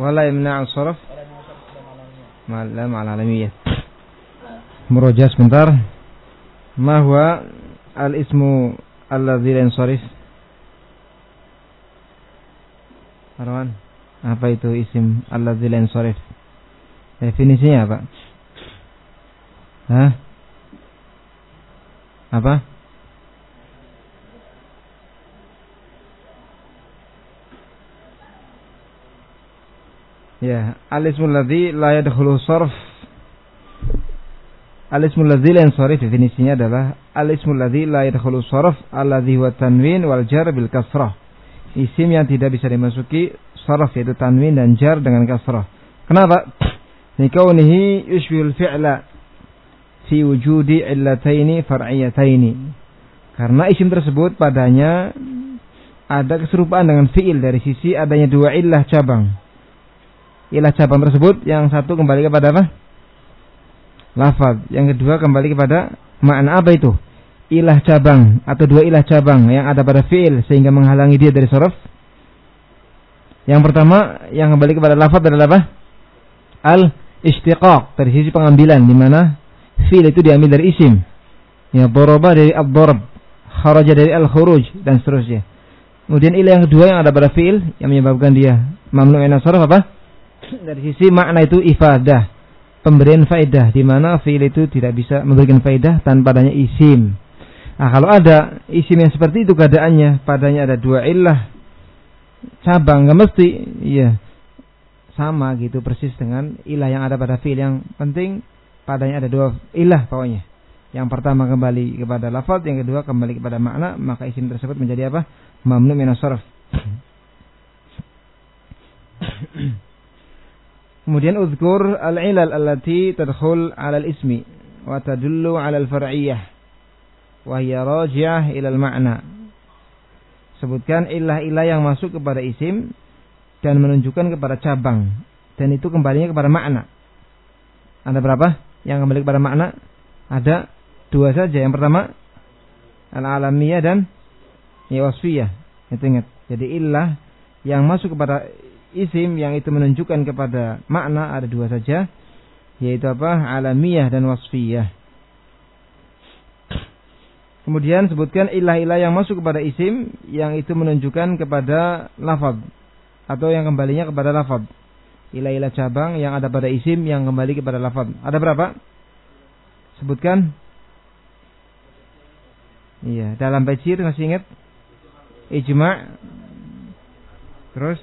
Wala yamna'u sarf. Malam al-alamiyah. Muroja sebentar. Ma huwa al-ismu alladzi la yansarif? Arwan, apa itu isim alladzi la yansarif? Definisinya apa? Hah? Apa? Ya, al-ismul ladzi la yadkhulu sarf. Al-ismul ladzi la definisinya adalah al-ismul ladzi la yadkhulu sarf alladzi huwa tanwin wal jar bil kasrah. Isim yang tidak bisa dimasuki sarf yaitu tanwin dan jar dengan kasrah. Kenapa? Likaunihi yushbihul fi'la fi wujudi illataini far'iyataini. Karena isim tersebut padanya ada keserupaan dengan fi'il dari sisi adanya dua illah cabang ilah cabang tersebut yang satu kembali kepada apa? Lafaz. Yang kedua kembali kepada makna apa itu? Ilah cabang atau dua ilah cabang yang ada pada fiil sehingga menghalangi dia dari sorof. Yang pertama yang kembali kepada lafaz adalah apa? Al istiqaq dari sisi pengambilan di mana fiil itu diambil dari isim. Ya doroba dari ad-darab, kharaja dari al-khuruj dan seterusnya. Kemudian ilah yang kedua yang ada pada fiil yang menyebabkan dia mamnu min apa? Dari sisi makna itu ifadah, pemberian faedah di mana fiil itu tidak bisa memberikan faedah tanpa adanya isim. Nah, kalau ada isim yang seperti itu keadaannya, padanya ada dua ilah cabang, nggak mesti, iya sama gitu persis dengan ilah yang ada pada fiil yang penting padanya ada dua ilah pokoknya. Yang pertama kembali kepada lafaz, yang kedua kembali kepada makna, maka isim tersebut menjadi apa? Mamnu min Kemudian uzkur al-ilal allati tadkhul 'ala al-ismi wa tadullu 'ala al-far'iyyah wa hiya raji'ah ila al-ma'na. Sebutkan ilah-ilah yang masuk kepada isim dan menunjukkan kepada cabang dan itu kembalinya kepada makna. Ada berapa yang kembali kepada makna? Ada dua saja. Yang pertama al-alamiyah dan ya wasfiyah. Itu ingat. Jadi ilah yang masuk kepada isim yang itu menunjukkan kepada makna ada dua saja yaitu apa? Alamiah dan wasfiyah. Kemudian sebutkan ilah-ilah yang masuk kepada isim yang itu menunjukkan kepada lafad atau yang kembalinya kepada lafad ilah-ilah cabang yang ada pada isim yang kembali kepada lafad ada berapa? Sebutkan. Iya dalam bacir masih ingat? Ijma. Terus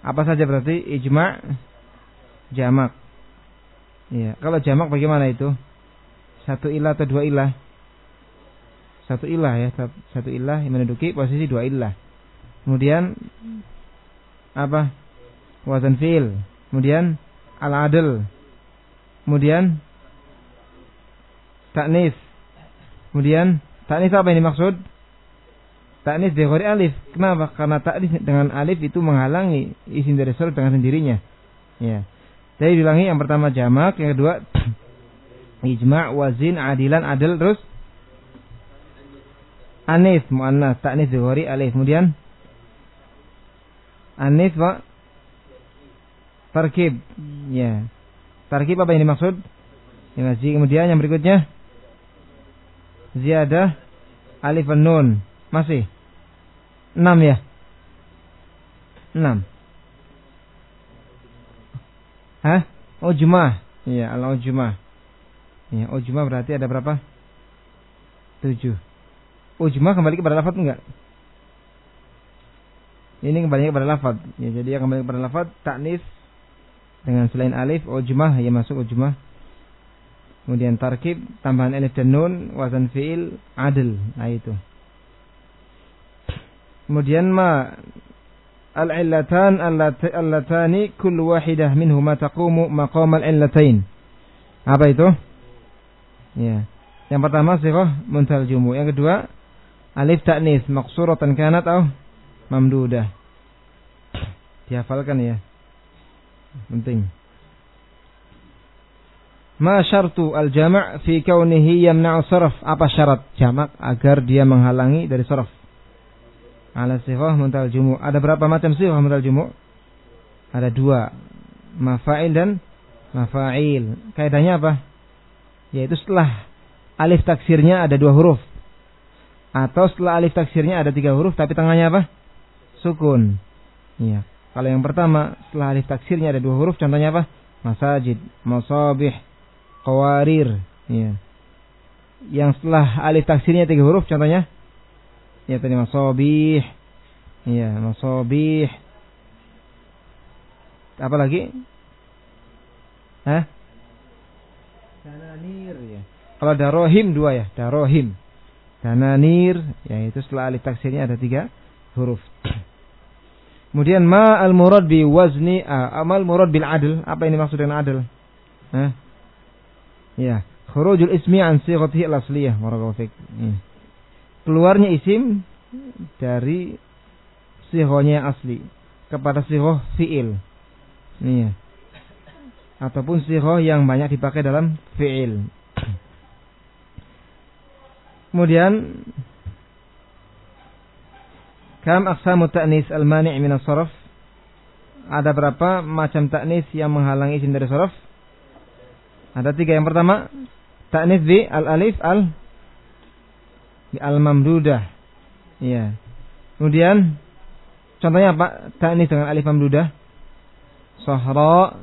apa saja berarti ijma jamak. Iya, kalau jamak bagaimana itu? Satu ilah atau dua ilah? Satu ilah ya, satu ilah yang menduduki posisi dua ilah. Kemudian apa? Wazan fi'il. Kemudian al-adl. Kemudian taknis. Kemudian taknis apa ini maksud? Taknis dengan alif. Kenapa? Karena taknis dengan alif itu menghalangi isim dari surat dengan sendirinya. Ya. Jadi diulangi yang pertama jamak, yang kedua ijma, wazin, adilan, adil, terus anis, muannas, taknis dzahiri alif. Kemudian anis wa tarkib. Ya. Tarkib apa ini maksud? Yang kemudian yang berikutnya ziyadah alif nun. Masih? Enam ya? Enam. Hah? Oh. Iya, al jumah. Iya, oh jumah berarti ada berapa? Tujuh. Oh jumah kembali kepada lafad enggak? Ini kembali kepada lafad. Ya, jadi yang kembali kepada lafad taknis dengan selain alif oh jumah ya masuk oh jumah. Kemudian tarkib tambahan alif dan nun wazan fiil adil. Nah itu. Kemudian ma al-illatan allatani kullu wahidah minhuma taqumu maqam al-illatain. Apa itu? Ya. Yang pertama sirah muntal jumu. Yang kedua alif ta'nis maqsuratan kanat atau mamdudah. Dihafalkan ya. Penting. Ma syartu al-jama' fi kaunihi yamna'u sarf? Apa syarat jamak agar dia menghalangi dari sarf? Ala sighah muntal jumu. Ada berapa macam sighah muntal jumu? Ada dua. Mafa'il dan mafa'il. Kaidahnya apa? Yaitu setelah alif taksirnya ada dua huruf. Atau setelah alif taksirnya ada tiga huruf tapi tengahnya apa? Sukun. Iya. Kalau yang pertama setelah alif taksirnya ada dua huruf contohnya apa? Masajid, masabih, qawarir. Iya. Yang setelah alif taksirnya tiga huruf contohnya ya tadi masabih. Iya, masabih. Apa lagi? Hah? Dananir ya. Kalau darohim dua ya, darohim. Dananir, yaitu setelah alif taksirnya ada tiga huruf. Kemudian ma al murad bi wazni a amal murad bil adl. Apa ini maksud dengan adl? Hah? Ya, khurujul ismi an sighatihi al asliyah. Barakallahu Ya. Keluarnya isim dari sihonya yang asli kepada sihoh fiil. Iya. Ataupun sihoh yang banyak dipakai dalam fiil. Kemudian Kam aqsamu ta'nis al-mani' min as-sarf? Ada berapa macam ta'nis yang menghalangi isim dari sarf? Ada tiga. Yang pertama, ta'nis bi al-alif al al-mamdudah. Iya. Kemudian contohnya apa? Ta'nis dengan alif mamdudah. Sahra,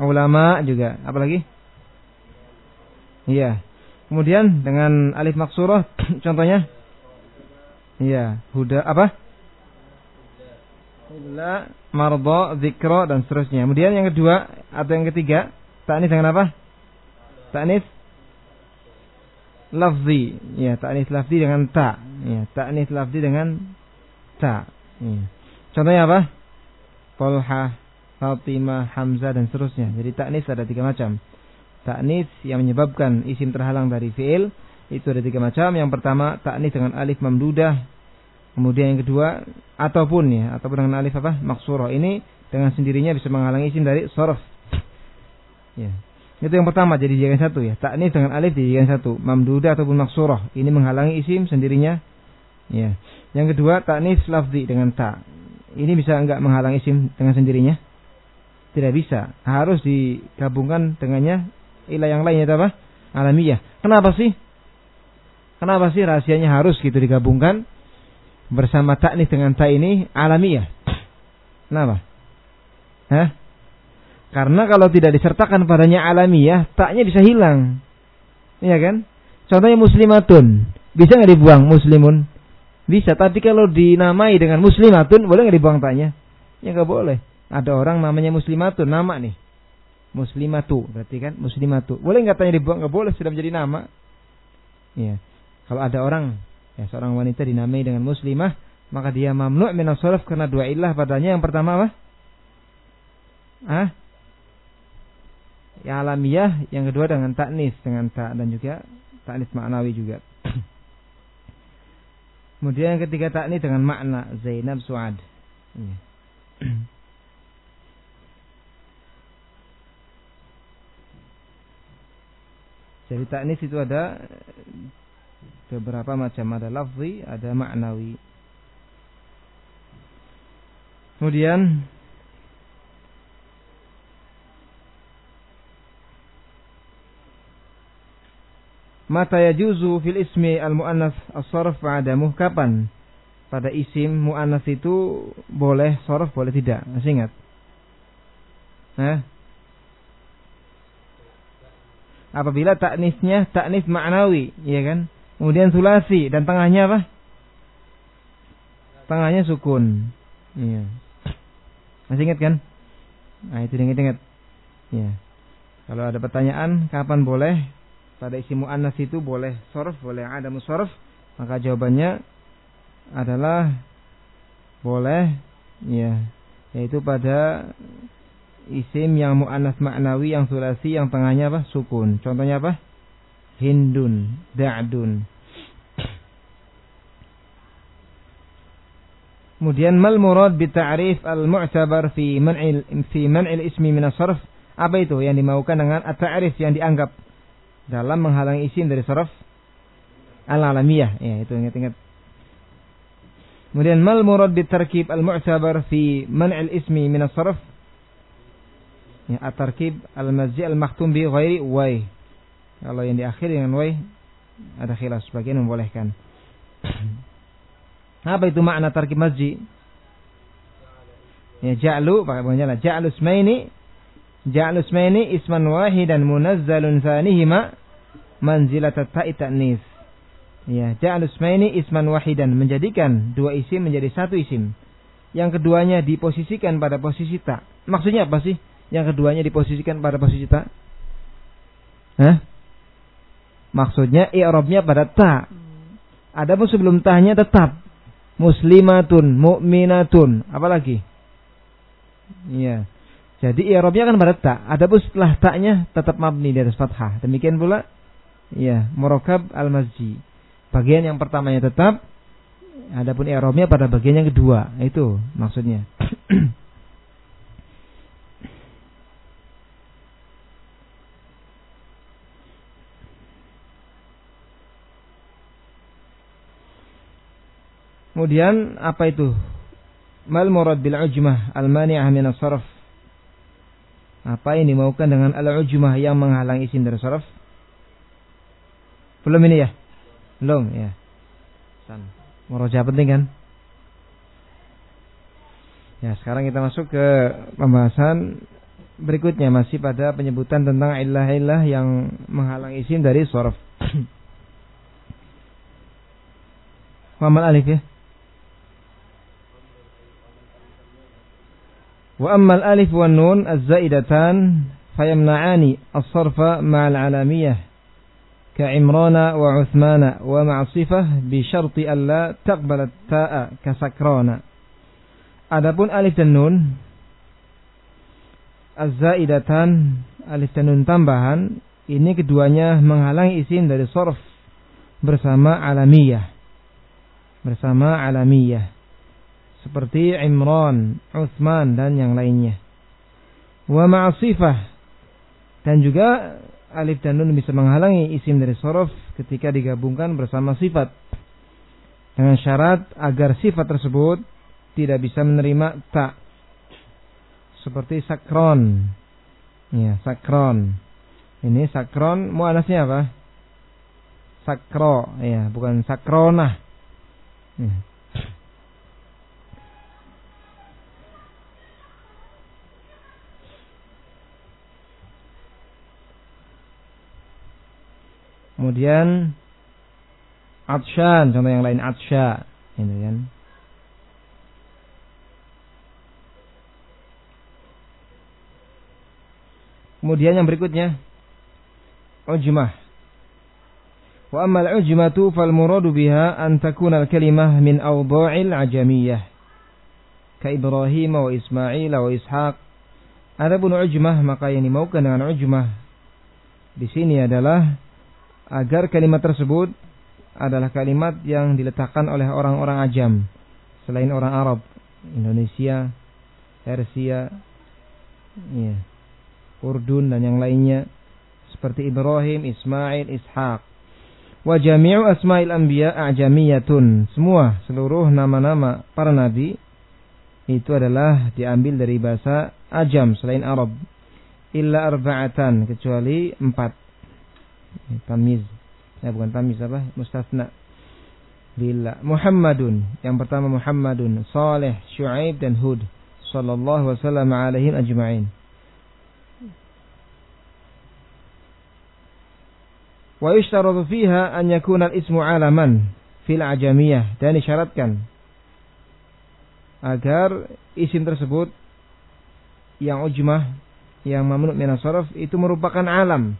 ulama juga. Apa lagi? Iya. Kemudian dengan alif maksurah contohnya Iya, huda apa? Huda, marbo, zikro dan seterusnya. Kemudian yang kedua atau yang ketiga, taknis dengan apa? Taknis lafzi. Ya, taknis lafzi dengan ta. Ya, taknis lafzi dengan ta. Ya. Contohnya apa? Polha, Fatimah, Hamzah dan seterusnya. Jadi taknis ada tiga macam. Taknis yang menyebabkan isim terhalang dari fiil itu ada tiga macam. Yang pertama taknis dengan alif mamdudah. Kemudian yang kedua ataupun ya ataupun dengan alif apa maksurah ini dengan sendirinya bisa menghalangi isim dari sorof. Ya. Itu yang pertama jadi dijadikan satu ya. Taknis dengan alif dijadikan satu. Mamdudah ataupun maksurah ini menghalangi isim sendirinya. Ya. Yang kedua taknis lafzi dengan ta. Ini bisa enggak menghalangi isim dengan sendirinya? Tidak bisa. Harus digabungkan dengannya ilah yang lainnya apa? Alamiah. Kenapa sih? Kenapa sih rahasianya harus gitu digabungkan bersama taknis dengan ta ini alamiah? Kenapa? Hah? Karena kalau tidak disertakan padanya alamiah, taknya bisa hilang. Iya kan? Contohnya muslimatun. Bisa nggak dibuang muslimun? Bisa, tapi kalau dinamai dengan muslimatun, boleh nggak dibuang taknya? Ya nggak boleh. Ada orang namanya muslimatun, nama nih muslimatu berarti kan muslimatu boleh nggak tanya dibuang nggak boleh sudah menjadi nama ya kalau ada orang ya seorang wanita dinamai dengan muslimah maka dia mamnu min karena dua ilah padanya yang pertama apa ah yang alamiah yang kedua dengan taknis dengan tak dan juga taknis maknawi juga kemudian yang ketiga taknis dengan makna Zainab Suad. Jadi taknis itu ada beberapa macam, ada lafzi, ada maknawi. Kemudian Mata yajuzu fil ismi al muannas as-sarf ma'adamuh kapan? Pada isim muannas itu boleh sarf boleh tidak? Masih ingat? Hah? apabila taknisnya taknis maknawi, ya kan? Kemudian sulasi dan tengahnya apa? Tengahnya sukun. Iya. Masih ingat kan? Nah, itu ingat-ingat. Ya. Kalau ada pertanyaan kapan boleh pada isi muannas itu boleh sorf, boleh ada musorf, maka jawabannya adalah boleh ya, yaitu pada isim yang mu'annas maknawi yang sulasi yang tengahnya apa? Sukun. Contohnya apa? Hindun, da'dun. Kemudian mal murad bi ta'rif al-mu'tabar fi man'il fi man'il ismi min sarf Apa itu yang dimaukan dengan at-ta'rif yang dianggap dalam menghalangi isim dari sarf al-alamiyah. Ya, itu ingat-ingat. Kemudian mal murad bitarkib al-mu'tabar fi man'il ismi min as-sarf? Ya, at-tarkib al-mazzi al-makhtum bi ghairi wai. Kalau yang diakhiri dengan wai ada khilaf sebagian membolehkan. Apa itu makna tarkib mazzi? Ya ja'lu pakai lah. Ja'lu ismaini ja'lu ismaini isman wahidan munazzalun thanihima manzilat ta'i ta'nis. Ya, ja'al ismaini isman wahidan menjadikan dua isim menjadi satu isim. Yang keduanya diposisikan pada posisi tak. Maksudnya apa sih? Yang keduanya diposisikan pada posisi tak? Hah? Maksudnya i'rabnya pada ta. Adapun sebelum tahnya tetap muslimatun, mu'minatun, apalagi? Iya. Jadi i'rabnya kan pada ta. Adapun setelah taknya tetap mabni di atas fathah. Demikian pula ya, murokab al-masjid bagian yang pertamanya tetap adapun i'rabnya pada bagian yang kedua itu maksudnya Kemudian apa itu? Mal murad bil ujmah al mani'ah min sarf Apa ini dimaukan dengan al ujmah yang menghalang isim dari sarf? Belum ini ya? Belum ya. San. Murojaah penting kan? Ya, sekarang kita masuk ke pembahasan berikutnya masih pada penyebutan tentang ilah-ilah yang menghalang isim dari sorof. Muhammad alif ya. Wa ammal alif wan nun az-zaidatan fayamna'ani as-sarfa ma'al alamiyah كعمران وعثمان ومع صفة بشرط ألا تقبل التاء كسكران Adapun alif dan nun Az-zaidatan alif dan nun tambahan ini keduanya menghalangi isim dari sorf bersama alamiyah bersama alamiyah seperti Imran, Uthman dan yang lainnya. Wa ma'asifah dan juga alif dan nun bisa menghalangi isim dari sorof ketika digabungkan bersama sifat. Dengan syarat agar sifat tersebut tidak bisa menerima tak. Seperti sakron. Ya, sakron. Ini sakron muannasnya apa? Sakro, ya, bukan sakrona. Ya. Kemudian atsyan, contoh yang lain atsya, ini kan. Kemudian yang berikutnya ujmah. Wa ammal ujmatu fal muradu biha an takuna al kalimah min awdha'il ajamiyah ka Ibrahim wa Ismail wa Ishaq. Adapun ujmah maka yang dimaukan dengan ujmah di sini adalah agar kalimat tersebut adalah kalimat yang diletakkan oleh orang-orang ajam selain orang Arab, Indonesia, Persia, ya, Urdun dan yang lainnya seperti Ibrahim, Ismail, Ishaq. Wa jami'u asma'il anbiya a'jamiyatun. Semua seluruh nama-nama para nabi itu adalah diambil dari bahasa ajam selain Arab. Illa arba'atan kecuali empat tamiz. Ya bukan tamiz apa? Mustasna bila Muhammadun. Yang pertama Muhammadun. Saleh Syuaib dan Hud. Sallallahu wasallam alaihim ajma'in. Wa yushtaratu fiha an yakuna al-ismu alaman fil ajamiyah. Dan disyaratkan agar isim tersebut yang ujmah yang mamnu min itu merupakan alam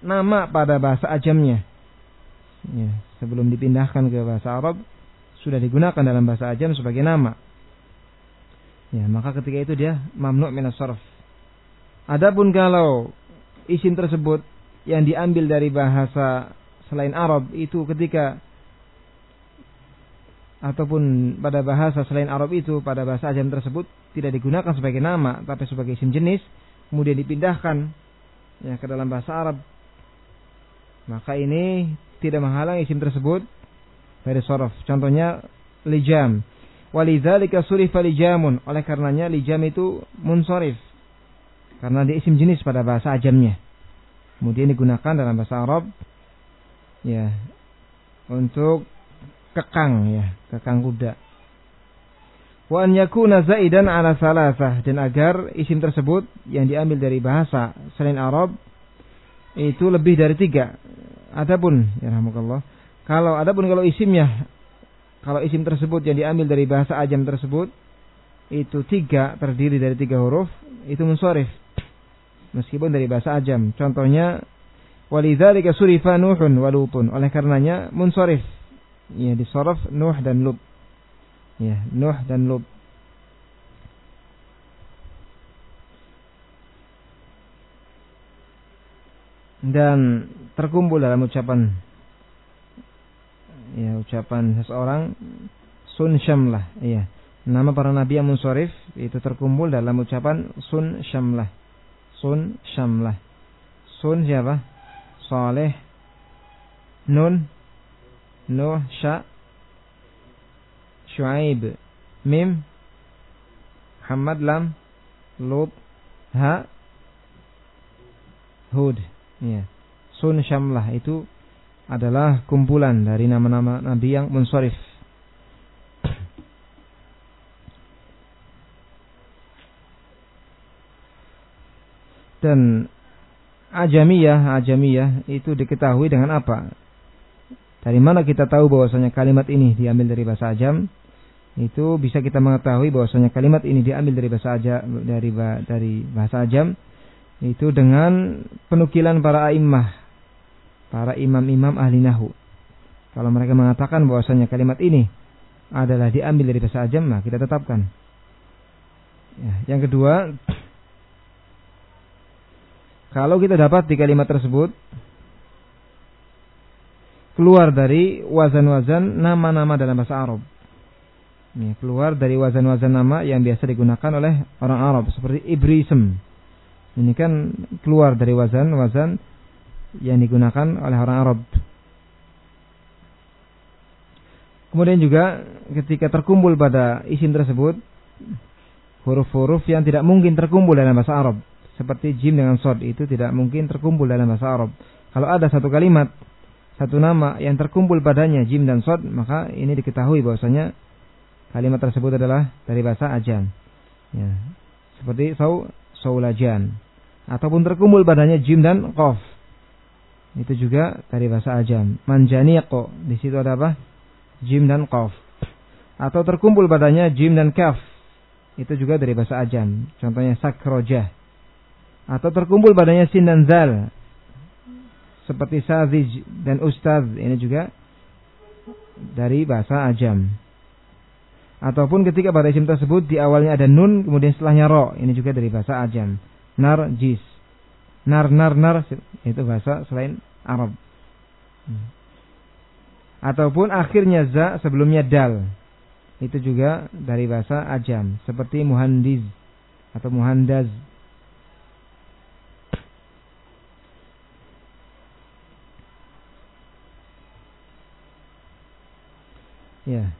nama pada bahasa ajamnya. Ya, sebelum dipindahkan ke bahasa Arab sudah digunakan dalam bahasa ajam sebagai nama. Ya, maka ketika itu dia mamnu' minas sarf. Adapun kalau isim tersebut yang diambil dari bahasa selain Arab itu ketika ataupun pada bahasa selain Arab itu pada bahasa ajam tersebut tidak digunakan sebagai nama tapi sebagai isim jenis kemudian dipindahkan ya ke dalam bahasa Arab maka ini tidak menghalang isim tersebut dari sorof. Contohnya lijam. Walidzalika surifa lijamun. Oleh karenanya lijam itu munsorif. Karena dia isim jenis pada bahasa ajamnya. Kemudian digunakan dalam bahasa Arab ya untuk kekang ya, kekang kuda. Wa an yakuna zaidan ala salasah dan agar isim tersebut yang diambil dari bahasa selain Arab itu lebih dari tiga. Adapun ya rahmatullah. Kalau adapun kalau isimnya kalau isim tersebut yang diambil dari bahasa ajam tersebut itu tiga terdiri dari tiga huruf itu munsorif. Meskipun dari bahasa ajam. Contohnya walidzalika surifa nuhun walutun oleh karenanya munsorif. Ya disorif nuh dan lut ya nuh dan lut dan terkumpul dalam ucapan ya ucapan seseorang sun syamlah iya. Nama para nabi yang munsorif itu terkumpul dalam ucapan sun syamlah sun syamlah sun siapa? Saleh Nun Nuh Sya Shu'aib Mim Muhammad Lam Lut Ha Hud ya Sun Syamlah itu adalah kumpulan dari nama-nama nabi yang mensorif. Dan ajamiyah, ajamiyah itu diketahui dengan apa? Dari mana kita tahu bahwasanya kalimat ini diambil dari bahasa ajam? Itu bisa kita mengetahui bahwasanya kalimat ini diambil dari bahasa ajam dari dari bahasa ajam itu dengan penukilan para a'immah para imam-imam ahli nahu. Kalau mereka mengatakan bahwasanya kalimat ini adalah diambil dari bahasa ajam, nah kita tetapkan. Ya, yang kedua, kalau kita dapat di kalimat tersebut keluar dari wazan-wazan nama-nama dalam bahasa Arab. Ya, keluar dari wazan-wazan nama yang biasa digunakan oleh orang Arab seperti ibrism. Ini kan keluar dari wazan-wazan yang digunakan oleh orang Arab. Kemudian juga ketika terkumpul pada isim tersebut huruf-huruf yang tidak mungkin terkumpul dalam bahasa Arab seperti jim dengan sod itu tidak mungkin terkumpul dalam bahasa Arab. Kalau ada satu kalimat satu nama yang terkumpul padanya jim dan sod maka ini diketahui bahwasanya kalimat tersebut adalah dari bahasa ajam. Ya. Seperti sau saulajan ataupun terkumpul padanya jim dan qaf itu juga dari bahasa ajam. Manjaniqo. Di situ ada apa? Jim dan qaf. Atau terkumpul padanya jim dan kaf. Itu juga dari bahasa ajam. Contohnya sakrojah. Atau terkumpul padanya sin dan zal. Seperti sazij dan ustaz. Ini juga dari bahasa ajam. Ataupun ketika pada isim tersebut di awalnya ada nun kemudian setelahnya ro. Ini juga dari bahasa ajam. Narjis nar nar nar itu bahasa selain Arab. Hmm. Ataupun akhirnya za sebelumnya dal. Itu juga dari bahasa ajam seperti muhandiz atau muhandaz. Ya.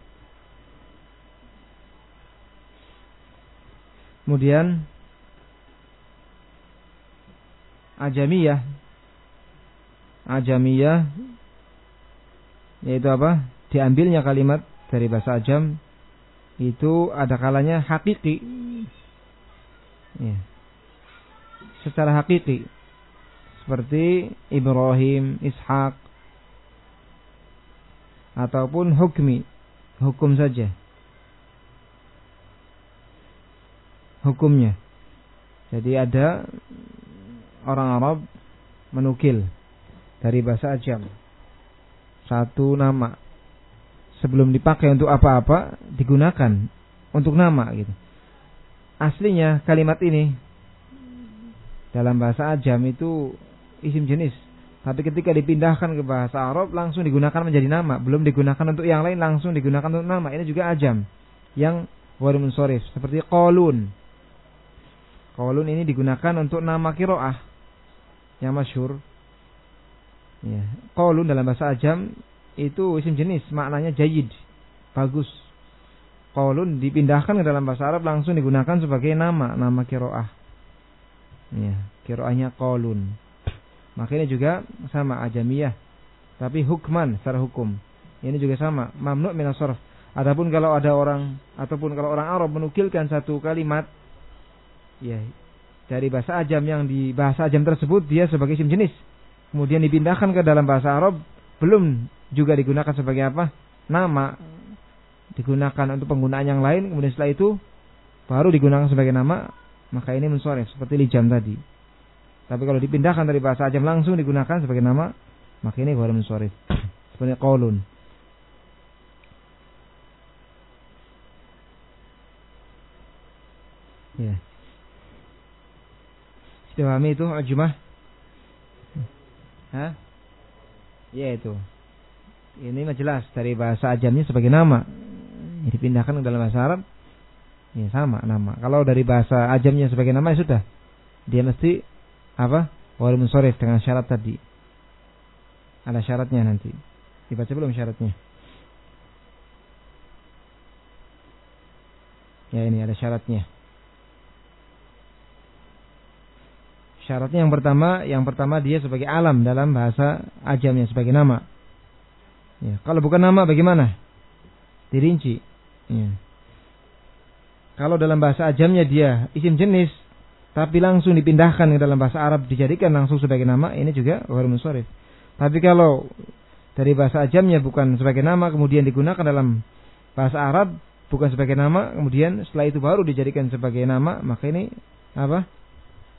Kemudian ajamiyah. Ajamiyah. Yaitu apa? Diambilnya kalimat dari bahasa ajam. Itu ada kalanya hakiki. Ya. secara hakiki. Seperti Ibrahim, Ishak. Ataupun hukmi. Hukum saja. Hukumnya. Jadi ada orang Arab menukil dari bahasa ajam satu nama sebelum dipakai untuk apa-apa digunakan untuk nama gitu. Aslinya kalimat ini dalam bahasa ajam itu isim jenis. Tapi ketika dipindahkan ke bahasa Arab langsung digunakan menjadi nama, belum digunakan untuk yang lain langsung digunakan untuk nama. Ini juga ajam yang warim sorif seperti kolun. Kolun ini digunakan untuk nama kiroah yang masyhur. Ya, qaulun dalam bahasa ajam itu isim jenis, maknanya jayid, bagus. qaulun dipindahkan ke dalam bahasa Arab langsung digunakan sebagai nama, nama kiroah. Ya, kiroahnya qaulun. Makanya juga sama ajamiyah. Tapi hukman secara hukum. Ini juga sama, mamnu' min Adapun kalau ada orang ataupun kalau orang Arab menukilkan satu kalimat ya dari bahasa ajam yang di bahasa ajam tersebut dia sebagai isim jenis. Kemudian dipindahkan ke dalam bahasa Arab belum juga digunakan sebagai apa? nama. Digunakan untuk penggunaan yang lain kemudian setelah itu baru digunakan sebagai nama maka ini mensoref seperti lijam tadi. Tapi kalau dipindahkan dari bahasa ajam langsung digunakan sebagai nama maka ini baru mensoref seperti qaulun. Ya Istihami itu ajmah. Hah? Ya itu. Ini mah jelas dari bahasa ajamnya sebagai nama. Dipindahkan ke dalam bahasa Arab. Ya sama nama. Kalau dari bahasa ajamnya sebagai nama ya sudah. Dia mesti apa? Wal munsorif dengan syarat tadi. Ada syaratnya nanti. Dibaca belum syaratnya? Ya ini ada syaratnya syaratnya yang pertama yang pertama dia sebagai alam dalam bahasa ajamnya sebagai nama ya kalau bukan nama bagaimana dirinci Ya. Kalau dalam bahasa ajamnya dia isim jenis, tapi langsung dipindahkan ke dalam bahasa Arab dijadikan langsung sebagai nama, ini juga ghair munsharif. Tapi kalau dari bahasa ajamnya bukan sebagai nama kemudian digunakan dalam bahasa Arab bukan sebagai nama kemudian setelah itu baru dijadikan sebagai nama maka ini apa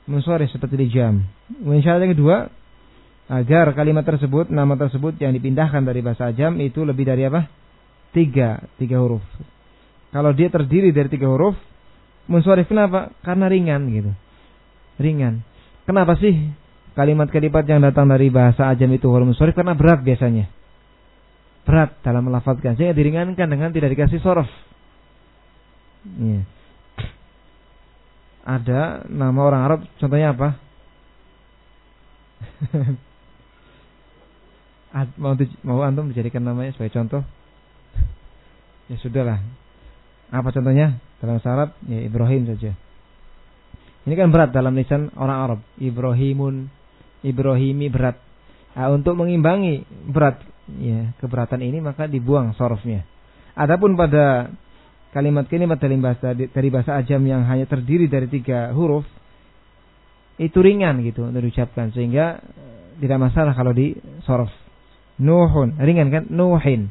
munsharif seperti di jam. Kemudian yang kedua agar kalimat tersebut nama tersebut yang dipindahkan dari bahasa ajam itu lebih dari apa tiga tiga huruf kalau dia terdiri dari tiga huruf, munsorif kenapa? Karena ringan gitu. Ringan. Kenapa sih kalimat-kalimat yang datang dari bahasa ajam itu huruf munsorif? Karena berat biasanya. Berat dalam melafazkan. Sehingga diringankan dengan tidak dikasih sorof. Iya. Ada nama orang Arab, contohnya apa? mau mau antum dijadikan namanya sebagai contoh? ya sudahlah, apa contohnya? Dalam syarat ya Ibrahim saja. Ini kan berat dalam lisan orang Arab. Ibrahimun, Ibrahimi berat. Nah, untuk mengimbangi berat ya keberatan ini maka dibuang sorofnya. Adapun pada kalimat-kalimat dari bahasa dari bahasa ajam yang hanya terdiri dari tiga huruf itu ringan gitu untuk diucapkan sehingga eh, tidak masalah kalau di sorof. Nuhun ringan kan? Nuhin.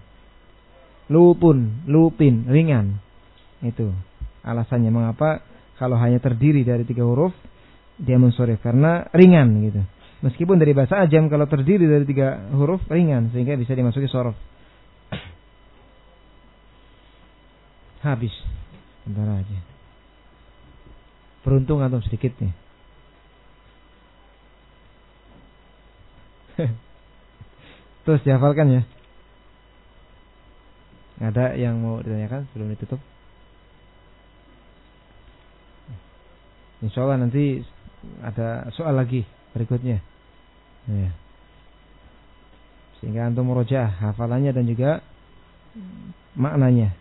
Lupun, lupin ringan. Itu alasannya mengapa kalau hanya terdiri dari tiga huruf dia mensorif karena ringan gitu. Meskipun dari bahasa ajam kalau terdiri dari tiga huruf ringan sehingga bisa dimasuki sorof. Habis. Bentar aja. Beruntung atau sedikit nih. Terus dihafalkan ya. Ada yang mau ditanyakan sebelum ditutup? Insya Allah nanti ada soal lagi berikutnya. Ya. Sehingga antum meroja hafalannya dan juga maknanya.